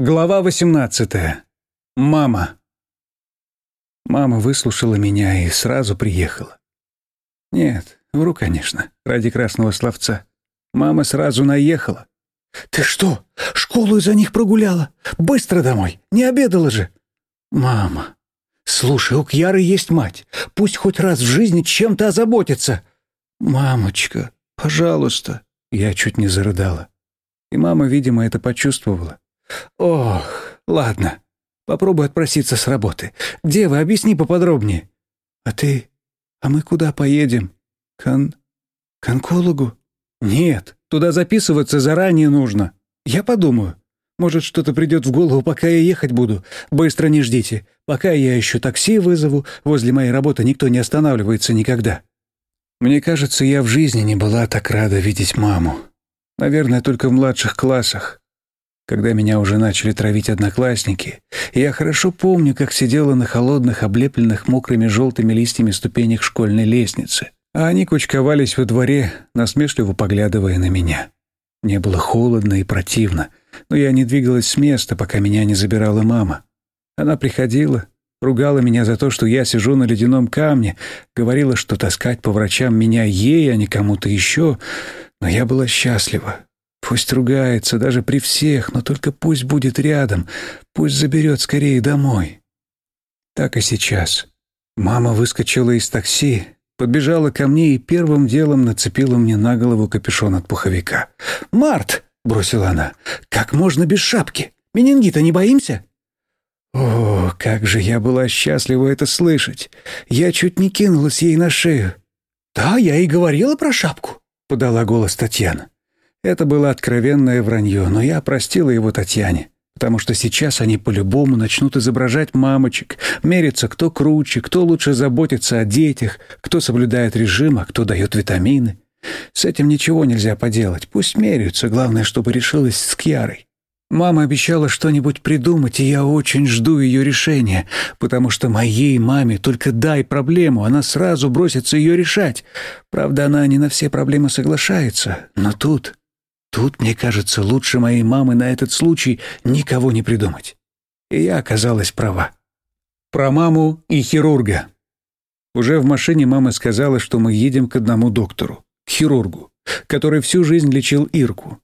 Глава 18. Мама. Мама выслушала меня и сразу приехала. Нет, вру, конечно, ради красного словца. Мама сразу наехала. «Ты что, школу из-за них прогуляла? Быстро домой, не обедала же!» «Мама, слушай, у Кьяры есть мать. Пусть хоть раз в жизни чем-то озаботится!» «Мамочка, пожалуйста!» Я чуть не зарыдала. И мама, видимо, это почувствовала. «Ох, ладно. Попробуй отпроситься с работы. Где вы? Объясни поподробнее». «А ты... А мы куда поедем? Кон... к онкологу?» «Нет, туда записываться заранее нужно. Я подумаю. Может, что-то придет в голову, пока я ехать буду. Быстро не ждите. Пока я еще такси вызову, возле моей работы никто не останавливается никогда». Мне кажется, я в жизни не была так рада видеть маму. Наверное, только в младших классах когда меня уже начали травить одноклассники, я хорошо помню, как сидела на холодных, облепленных мокрыми желтыми листьями ступенях школьной лестницы, а они кучковались во дворе, насмешливо поглядывая на меня. Мне было холодно и противно, но я не двигалась с места, пока меня не забирала мама. Она приходила, ругала меня за то, что я сижу на ледяном камне, говорила, что таскать по врачам меня ей, а не кому-то еще, но я была счастлива. Пусть ругается даже при всех, но только пусть будет рядом, пусть заберет скорее домой. Так и сейчас. Мама выскочила из такси, подбежала ко мне и первым делом нацепила мне на голову капюшон от пуховика. «Март!» — бросила она. «Как можно без шапки? Менингита не боимся?» О, как же я была счастлива это слышать! Я чуть не кинулась ей на шею. «Да, я и говорила про шапку», — подала голос Татьяна. Это было откровенное вранье, но я простила его Татьяне, потому что сейчас они по-любому начнут изображать мамочек, мериться, кто круче, кто лучше заботится о детях, кто соблюдает режим, а кто дает витамины. С этим ничего нельзя поделать, пусть меряются, главное, чтобы решилась с Кьярой. Мама обещала что-нибудь придумать, и я очень жду ее решения, потому что моей маме только дай проблему, она сразу бросится ее решать. Правда, она не на все проблемы соглашается, но тут Тут, мне кажется, лучше моей мамы на этот случай никого не придумать. И я оказалась права. Про маму и хирурга. Уже в машине мама сказала, что мы едем к одному доктору, к хирургу, который всю жизнь лечил Ирку.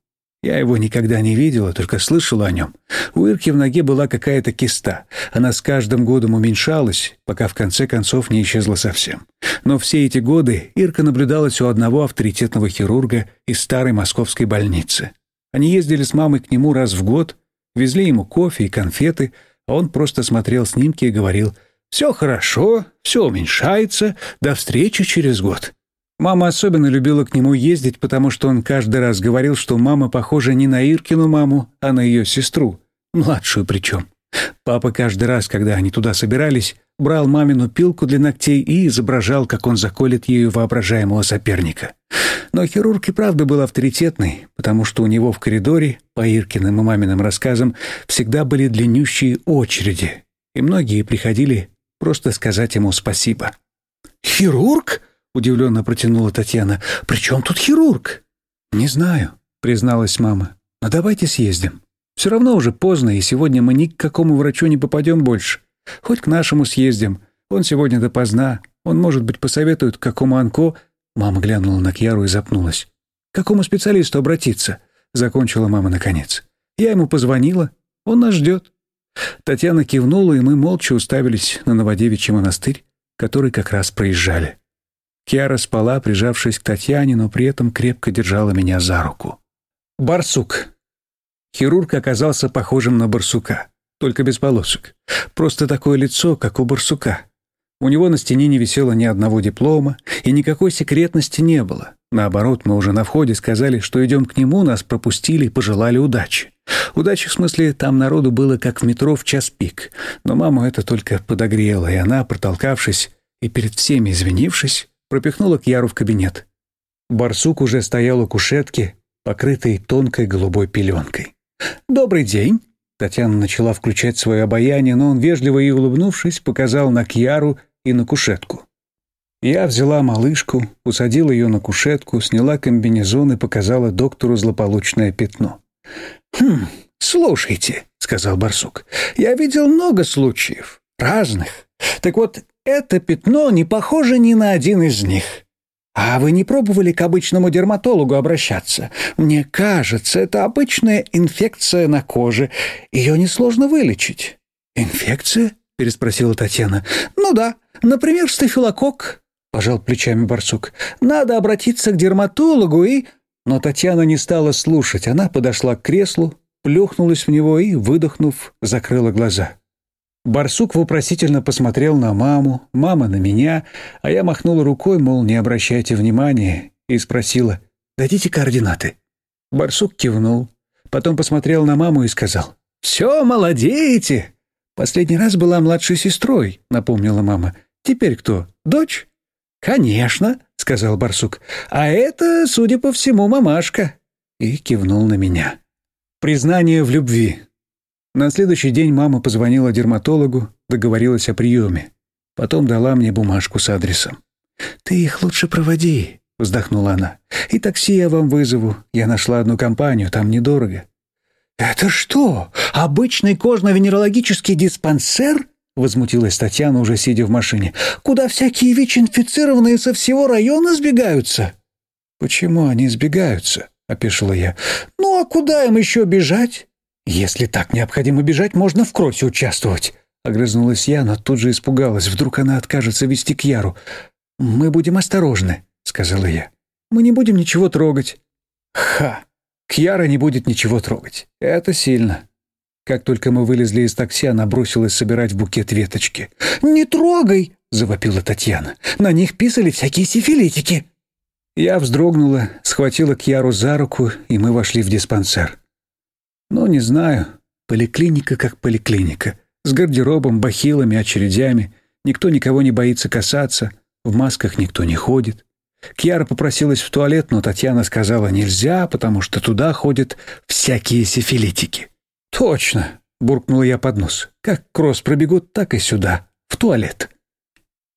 Я его никогда не видела, только слышала о нем. У Ирки в ноге была какая-то киста. Она с каждым годом уменьшалась, пока в конце концов не исчезла совсем. Но все эти годы Ирка наблюдалась у одного авторитетного хирурга из старой московской больницы. Они ездили с мамой к нему раз в год, везли ему кофе и конфеты, а он просто смотрел снимки и говорил «Все хорошо, все уменьшается, до встречи через год». Мама особенно любила к нему ездить, потому что он каждый раз говорил, что мама похожа не на Иркину маму, а на ее сестру, младшую причем. Папа каждый раз, когда они туда собирались, брал мамину пилку для ногтей и изображал, как он заколет ею воображаемого соперника. Но хирург и правда был авторитетный, потому что у него в коридоре, по Иркиным и маминым рассказам, всегда были длиннющие очереди, и многие приходили просто сказать ему спасибо. «Хирург?» — удивленно протянула Татьяна. «При чем тут хирург?» «Не знаю», — призналась мама. «Но давайте съездим. Все равно уже поздно, и сегодня мы ни к какому врачу не попадем больше. Хоть к нашему съездим. Он сегодня допоздна. Он, может быть, посоветует, к какому онко...» Мама глянула на Кьяру и запнулась. «К какому специалисту обратиться?» — закончила мама наконец. «Я ему позвонила. Он нас ждет». Татьяна кивнула, и мы молча уставились на Новодевичий монастырь, который как раз проезжали. Киара спала, прижавшись к Татьяне, но при этом крепко держала меня за руку. Барсук. Хирург оказался похожим на барсука, только без полосок. Просто такое лицо, как у барсука. У него на стене не висело ни одного диплома, и никакой секретности не было. Наоборот, мы уже на входе сказали, что идем к нему, нас пропустили и пожелали удачи. Удачи в смысле, там народу было как в метро в час пик. Но маму это только подогрело, и она, протолкавшись и перед всеми извинившись, пропихнула Кьяру в кабинет. Барсук уже стоял у кушетки, покрытой тонкой голубой пеленкой. «Добрый день!» Татьяна начала включать свое обаяние, но он, вежливо и улыбнувшись, показал на Кьяру и на кушетку. Я взяла малышку, усадила ее на кушетку, сняла комбинезон и показала доктору злополучное пятно. «Хм, «Слушайте», — сказал барсук, — «я видел много случаев, разных. Так вот, это пятно не похоже ни на один из них. А вы не пробовали к обычному дерматологу обращаться? Мне кажется, это обычная инфекция на коже. Ее несложно вылечить». «Инфекция?» — переспросила Татьяна. «Ну да, например, стафилококк», — пожал плечами барсук. «Надо обратиться к дерматологу и...» Но Татьяна не стала слушать. Она подошла к креслу, плюхнулась в него и, выдохнув, закрыла глаза. Барсук вопросительно посмотрел на маму, мама на меня, а я махнула рукой, мол, не обращайте внимания, и спросила, «Дадите координаты?» Барсук кивнул, потом посмотрел на маму и сказал, «Все, молодеете!» «Последний раз была младшей сестрой», — напомнила мама. «Теперь кто? Дочь?» «Конечно», — сказал барсук. «А это, судя по всему, мамашка». И кивнул на меня. Признание в любви. На следующий день мама позвонила дерматологу, договорилась о приеме. Потом дала мне бумажку с адресом. «Ты их лучше проводи», — вздохнула она. «И такси я вам вызову. Я нашла одну компанию, там недорого». «Это что, обычный кожно-венерологический диспансер?» — возмутилась Татьяна, уже сидя в машине. «Куда всякие ВИЧ-инфицированные со всего района сбегаются?» «Почему они сбегаются?» — опешила я. «Ну а куда им еще бежать?» «Если так необходимо бежать, можно в кроссе участвовать», — огрызнулась я, но тут же испугалась. Вдруг она откажется вести к Яру. «Мы будем осторожны», — сказала я. «Мы не будем ничего трогать». «Ха! Кьяра не будет ничего трогать. Это сильно». Как только мы вылезли из такси, она бросилась собирать букет веточки. «Не трогай!» — завопила Татьяна. «На них писали всякие сифилитики». Я вздрогнула, схватила Кьяру за руку, и мы вошли в диспансер. Ну, не знаю. Поликлиника как поликлиника. С гардеробом, бахилами, очередями. Никто никого не боится касаться. В масках никто не ходит. Кьяра попросилась в туалет, но Татьяна сказала нельзя, потому что туда ходят всякие сифилитики. «Точно!» — буркнула я под нос. «Как кросс пробегут, так и сюда, в туалет».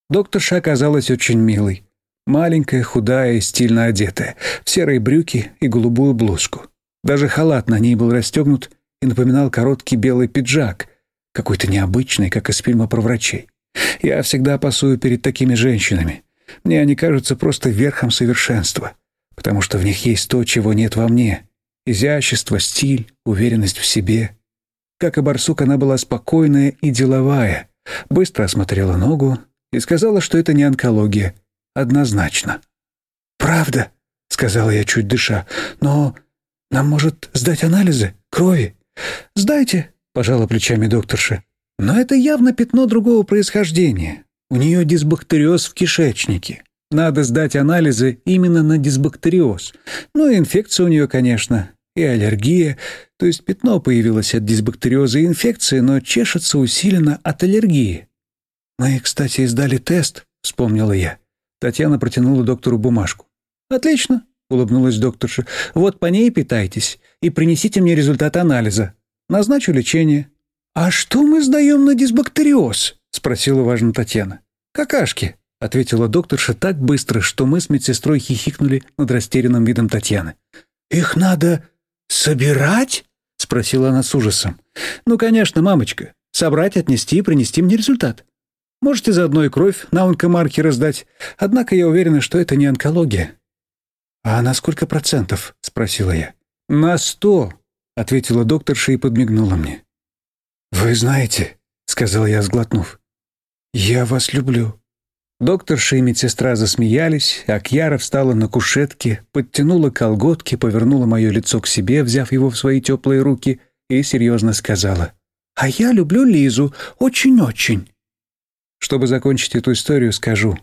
Докторша оказалась очень милой. Маленькая, худая и стильно одетая, в серые брюки и голубую блузку. Даже халат на ней был расстегнут и напоминал короткий белый пиджак, какой-то необычный, как из фильма про врачей. Я всегда пасую перед такими женщинами. Мне они кажутся просто верхом совершенства, потому что в них есть то, чего нет во мне. Изящество, стиль, уверенность в себе. Как и барсук, она была спокойная и деловая, быстро осмотрела ногу и сказала, что это не онкология. Однозначно. «Правда», — сказала я, чуть дыша, — «но нам, может, сдать анализы? Крови? Сдайте, пожала плечами докторша. Но это явно пятно другого происхождения. У нее дисбактериоз в кишечнике. Надо сдать анализы именно на дисбактериоз. Ну и инфекция у нее, конечно, и аллергия. То есть пятно появилось от дисбактериоза и инфекции, но чешется усиленно от аллергии. «Мы, кстати, издали тест», — вспомнила я. Татьяна протянула доктору бумажку. «Отлично. — улыбнулась докторша. «Вот по ней питайтесь и принесите мне результат анализа. Назначу лечение». «А что мы сдаем на дисбактериоз?» — спросила важно Татьяна. «Какашки», — ответила докторша так быстро, что мы с медсестрой хихикнули над растерянным видом Татьяны. «Их надо собирать?» — спросила она с ужасом. «Ну, конечно, мамочка. Собрать, отнести и принести мне результат. Можете заодно и кровь на онкомаркеры раздать. Однако я уверена, что это не онкология. «А на сколько процентов?» — спросила я. «На сто», — ответила докторша и подмигнула мне. «Вы знаете», — сказал я, сглотнув, — «я вас люблю». Докторша и медсестра засмеялись, а Кьяра встала на кушетке, подтянула колготки, повернула мое лицо к себе, взяв его в свои теплые руки, и серьезно сказала, «А я люблю Лизу, очень-очень». Чтобы закончить эту историю, скажу.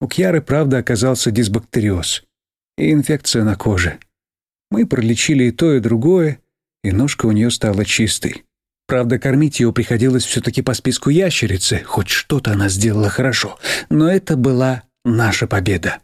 У Кьяры, правда, оказался дисбактериоз и инфекция на коже. Мы пролечили и то, и другое, и ножка у нее стала чистой. Правда, кормить ее приходилось все-таки по списку ящерицы, хоть что-то она сделала хорошо, но это была наша победа.